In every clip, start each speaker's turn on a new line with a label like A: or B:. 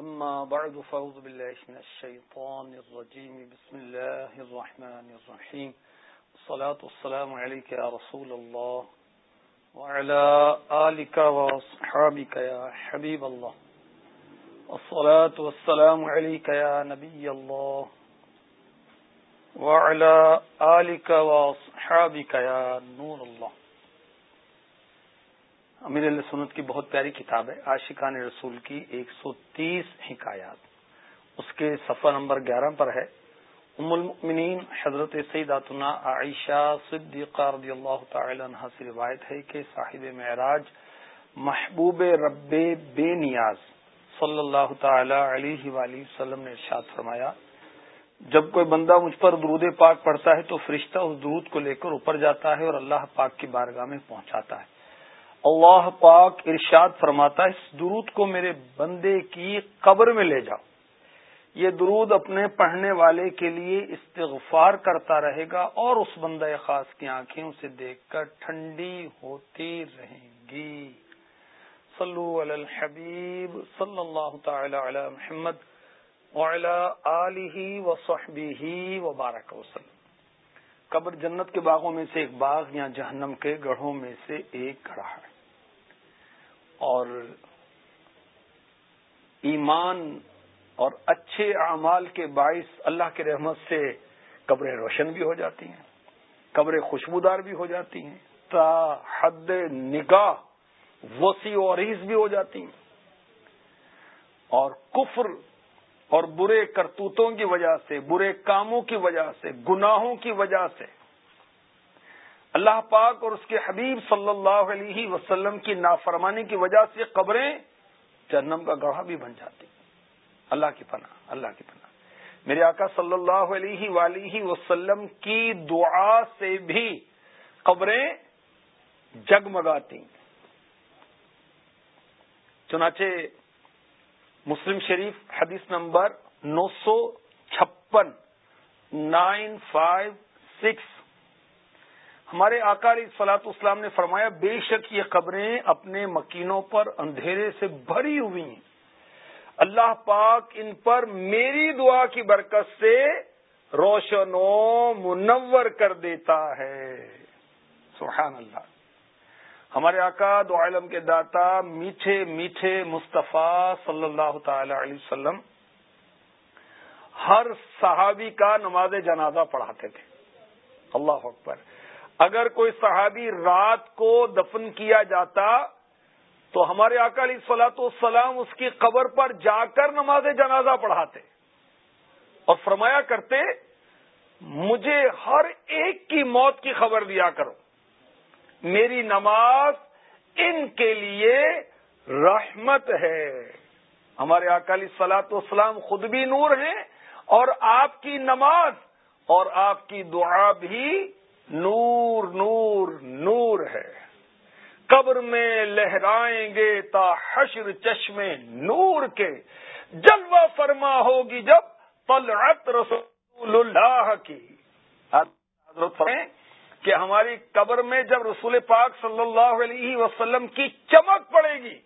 A: أما بعد، فأعوذ بالله من الشيطان الرجيم. بسم الله الرحمن الرحيم. الصلاة والسلام عليك يا رسول الله وعلى آلك وصحابك يا حبيب الله. الصلاة والسلام عليك يا نبي الله وعلى آلك وصحابك يا نور الله. امیر اللہ سنت کی بہت پیاری کتاب ہے، عاشقان رسول کی ایک سو تیس حکایات۔ اس کے صفحہ نمبر گیارہ پر ہے۔ ام المؤمنین حضرت سیداتنا عائشہ صدیقہ رضی اللہ تعالی عنہ سے روایت ہے کہ صاحب معراج محبوب رب بے نیاز صلی اللہ تعالی علیہ وآلہ وسلم نے ارشاد فرمایا، جب کوئی بندہ مجھ پر درود پاک پڑھتا ہے تو فرشتہ اس درود کو لے کر اوپر جاتا ہے اور اللہ پاک کی بارگاہ میں پہنچاتا ہے۔ اللہ پاک ارشاد فرماتا ہے، اس درود کو میرے بندے کی قبر میں لے جاؤ۔ یہ درود اپنے پڑھنے والے کے لیے استغفار کرتا رہے گا اور اس بندہ خاص کی آنکھیں اسے دیکھ کر ٹھنڈی ہوتی رہیں گی۔ صلو علی الحبیب صلی اللہ تعالی علی محمد وعلی وبارک وسلم۔ قبر جنت کے باغوں میں سے ایک باغ، یا جہنم کے گڑھوں میں سے ایک گڑھا ہے۔ اور ایمان اور اچھے اعمال کے باعث اللہ کے رحمت سے قبریں روشن بھی ہو جاتی ہیں، قبریں خوشبودار بھی ہو جاتی ہیں۔ تا حد نگاہ، وسیع و عریض بھی ہو جاتی ہیں۔ اور کفر اور برے کرتوتوں کی وجہ سے، برے کاموں کی وجہ سے، گناہوں کی وجہ سے۔ اللہ پاک اور اس کے حبیب صلی اللہ علیہ وسلم کی نافرمانی کی وجہ سے قبریں جہنم کا گڑھا بھی بن جاتی۔ اللہ کی پناہ، اللہ کی پناہ۔ میرے آقا صلی اللہ علیہ ولیہ وسلم کی دعا سے بھی قبریں جگمگاتی۔ چنانچہ مسلم شریف، حدیث نمبر نو سو چھپن، نائن فائیو سکس۔ ہمارے اکالی سلاط اسلام نے فرمایا، بے شک یہ قبریں اپنے مکینوں پر اندھیرے سے بھری ہوئی ہیں۔ اللہ پاک ان پر میری دعا کی برکت سے روشن و منور کر دیتا ہے۔ سبحان اللہ۔ ہمارے آقا دو عالم کے داتا میٹھے میٹھے مصطفیٰ صلی اللہ تعالی علیہ وسلم ہر صحابی کا نماز جنازہ پڑھاتے تھے۔ اللہ اکبر۔ اگر کوئی صحابی رات کو دفن کیا جاتا تو ہمارے اکالی سلاط والسلام اس کی قبر پر جا کر نماز جنازہ پڑھاتے اور فرمایا کرتے، مجھے ہر ایک کی موت کی خبر دیا کرو۔ میری نماز ان کے لیے رحمت ہے۔ ہمارے اکالی سلاط والسلام خود بھی نور ہیں اور آپ کی نماز اور آپ کی دعا بھی نور نور نور ہے۔ قبر میں لہرائیں گے تا حشر چشمے نور کے۔ جلوہ فرما ہوگی جب طلعت رسول اللہ کی۔ حضرت کہ ہماری قبر میں جب رسول پاک صلی اللہ علیہ وسلم کی چمک پڑے گی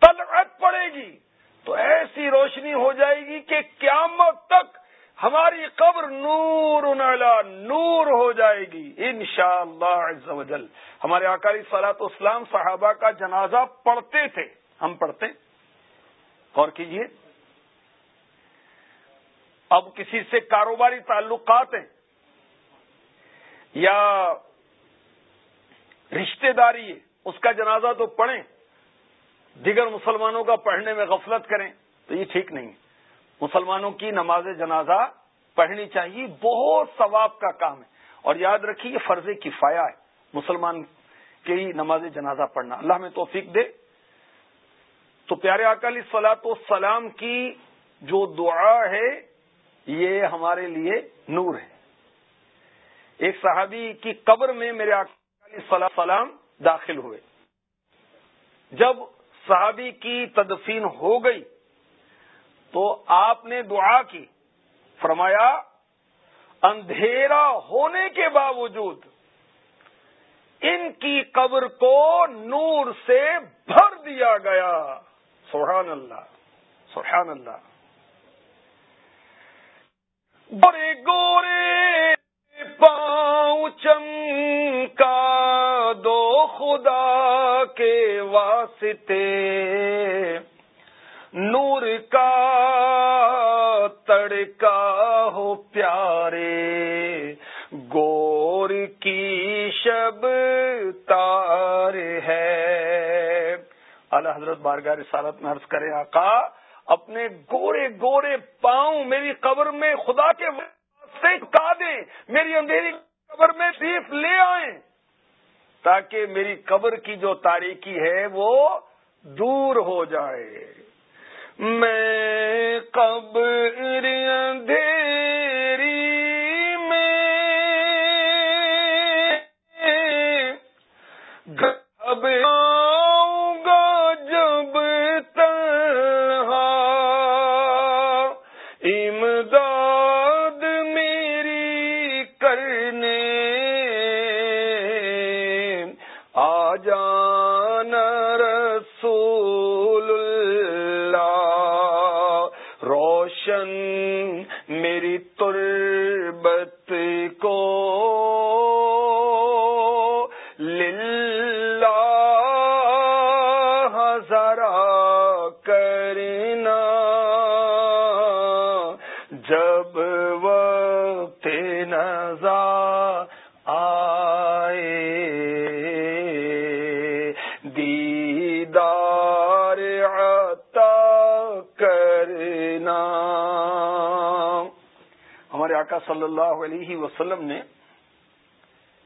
A: طلعت پڑے گی، تو ایسی روشنی ہو جائے گی کہ قیامت تک ہماری قبر نور نور ہو جائے گی۔ ان شاء اللہ ہمارے اکالی سلاط اسلام صحابہ کا جنازہ پڑھتے تھے۔ ہم پڑھتے۔ غور کیجیے۔ اب کسی سے کاروباری تعلقات ہیں۔ یا رشتے داری ہے، اس کا جنازہ تو پڑھیں، دیگر مسلمانوں کا پڑھنے میں غفلت کریں، تو یہ ٹھیک نہیں مسلمانوں کی نماز جنازہ پڑھنی چاہیے، بہت ثواب کا کام ہے۔ اور یاد رکھیے، یہ فرض کفایا ہے، مسلمان کی نماز جنازہ پڑھنا۔ اللہ میں توفیق دے۔ تو پیارے اکالی سلاط و سلام کی جو دعا ہے، یہ ہمارے لیے نور ہے۔ ایک صحابی کی قبر میں میرے اکالی سلام داخل ہوئے۔ جب صحابی کی تدفین ہو گئی تو آپ نے دعا کی۔ فرمایا، اندھیرا ہونے کے باوجود ان کی قبر کو نور سے بھر دیا گیا۔ سبحان اللہ سبحان اللہ۔ گورے گورے پاؤں چمکا دو خدا کے واسطے۔ نور کا تڑکا ہو پیارے۔ گور کی شب تار ہے۔ اللہ حضرت بارگاہ رسالت میں عرض کرے آقا، اپنے گورے گورے پاؤں میری قبر میں خدا کے سے اٹھا دیں۔ میری اندھیری قبر میں صرف لے آئیں۔ تاکہ میری قبر کی جو تاریخی ہے وہ دور ہو جائے۔ میں قبر اندھیری روشن میری تربت کو للہ ذرا کرنا جب وقت نظار صلی اللہ علیہ وسلم نے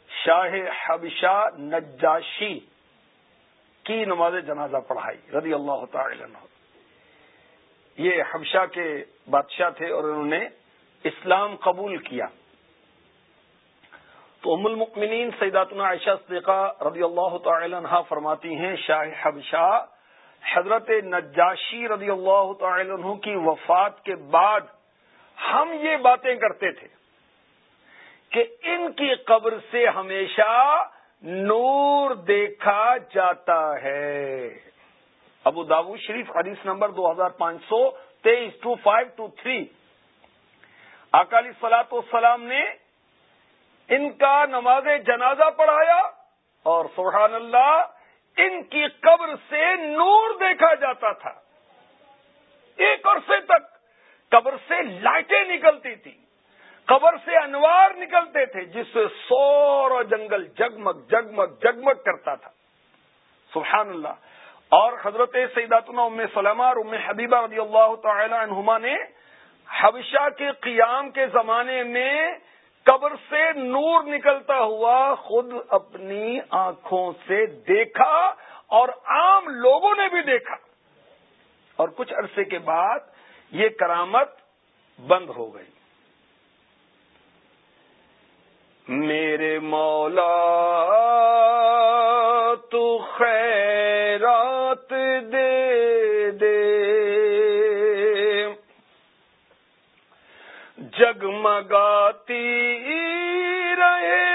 A: شاہ حبشہ نجاشی کی نماز جنازہ پڑھائی، رضی اللہ تعالی عنہ۔ یہ حبشہ کے بادشاہ تھے اور انہوں نے اسلام قبول کیا۔ تو ام المؤمنین سیداتنا عائشہ صدیقہ رضی اللہ تعالی عنہ فرماتی ہیں، شاہ حبشہ حضرت نجاشی رضی اللہ تعالی عنہ کی وفات کے بعد ہم یہ باتیں کرتے تھے کہ ان کی قبر سے ہمیشہ نور دیکھا جاتا ہے۔ ابو دابو شریف حدیث نمبر دو ہزار پانچ سو تیئیس ٹو فائیو ٹو تھری۔ اکالی سلاط والسلام نے ان کا نماز جنازہ پڑھایا اور سبحان اللہ، ان کی قبر سے نور دیکھا جاتا تھا۔ ایک عرصے تک قبر سے لائٹیں نکلتی تھی۔ قبر سے انوار نکلتے تھے جس سے سور جنگل جگمگ جگمگ جگمگ کرتا تھا۔ سبحان اللہ۔ اور حضرت سیداتنا ام سلمہ اور ام حبیبہ رضی اللہ تعالی عنہما نے حبشہ کے قیام کے زمانے میں قبر سے نور نکلتا ہوا خود اپنی آنکھوں سے دیکھا اور عام لوگوں نے بھی دیکھا۔ اور کچھ عرصے کے بعد یہ کرامت بند ہو گئی۔ میرے مولا تو خیرات دے دے۔ جگمگاتی رہے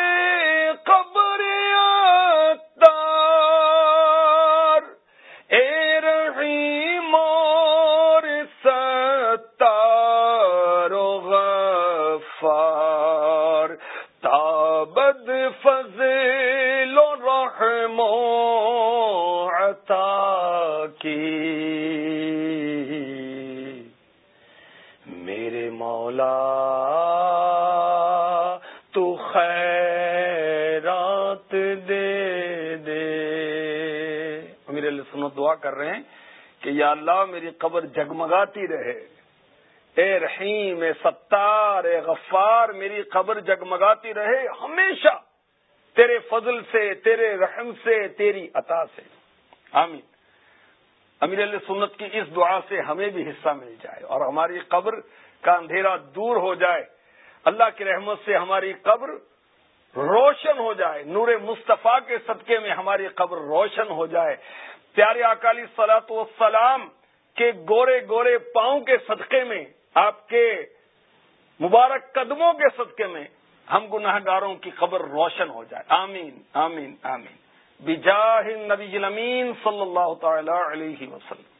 A: دعا کر رہے ہیں کہ یا اللہ میری قبر جگمگاتی رہے۔ اے رحیم، اے ستار، اے غفار، میری قبر جگمگاتی رہے ہمیشہ۔ تیرے فضل سے، تیرے رحم سے، تیری عطا سے۔ آمین۔ امیر علیہ سنت کی اس دعا سے ہمیں بھی حصہ مل جائے اور ہماری قبر کا اندھیرا دور ہو جائے۔ اللہ کی رحمت سے ہماری قبر روشن ہو جائے۔ نور مصطفیٰ کے صدقے میں ہماری قبر روشن ہو جائے۔ پیارے اکالی سلاط والسلام کے گورے گورے پاؤں کے صدقے میں، آپ کے مبارک قدموں کے صدقے میں ہم گناہ گاروں کی خبر روشن ہو جائے۔ آمین آمین آمین۔ بجاہ نبی صلی اللہ تعالی علیہ وسلم.